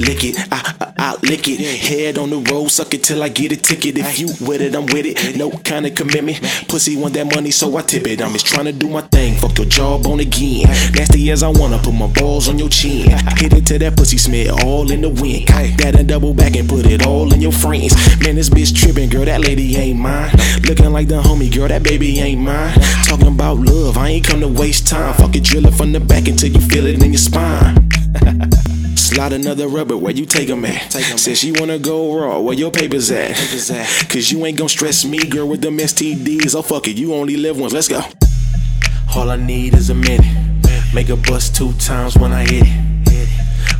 lick it, I, I, I lick it. Head on the road, suck it till I get a ticket. If you with it, I'm with it. No kind of commitment. Pussy want that money, so I tip it. I'm just trying to do my thing. Fuck your jawbone again. Nasty as I wanna put my balls on your chin. Hit it till that pussy smell all in the wind. Cock that and double back and put it all in your friends. Man, this bitch tripping, girl. That lady ain't mine. Looking like the homie, girl. That baby ain't mine. Talking about love, I ain't come to waste time. Fuck it, drill it from the back until you feel it in your spine. Slide another rubber, where you take 'em at? Said she wanna go raw, where your papers at? Cause you ain't gon' stress me, girl, with them STDs. Oh, fuck it, you only live once, let's go. All I need is a minute. Make a bust two times when I hit it.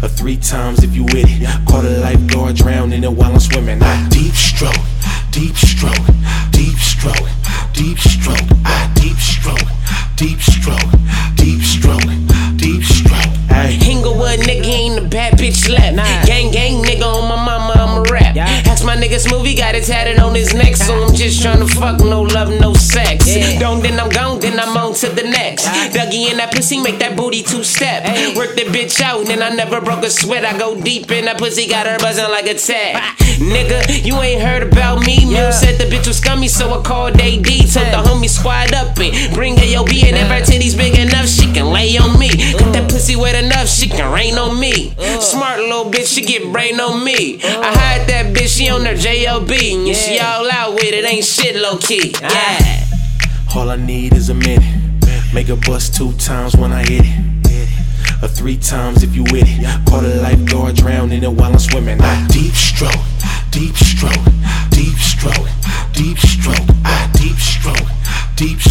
Or three times if you with it. Call the lifeguard, drown in it while I'm swimming. I deep stroke, deep stroke, deep stroke, deep stroke, I deep stroke, deep stroke, deep stroke, deep stroke. Ay. Inglewood nigga ain't a bad bitch left. Gang gang nigga on my mama, I'm a rap. Ask my nigga Smoothie got it tatted on his neck, so I'm just tryna fuck, no love, no sex. Don't then I'm gone, then I'm on to the next. Dougie in that pussy, make that booty two step. Work the bitch out, and I never broke a sweat. I go deep in that pussy, got her buzzing like a tag. Nigga, you ain't heard about me. Mill said the bitch was scummy, so I called AD. Told the homie squad up and bring AOB, and if her titties big enough, she can lay on me. Got that pussy enough, she can rain on me. Smart little bitch, she get brain on me. I hide that bitch, she on her JLB. And she all out with it, ain't shit low key. Ah. Yeah. All I need is a minute. Make a bust two times when I hit it. Or three times if you with it. Call the lifeguard, drown in it while I'm swimming. I deep stroke, deep stroke, deep stroke, deep stroke, I deep stroke, deep stroke.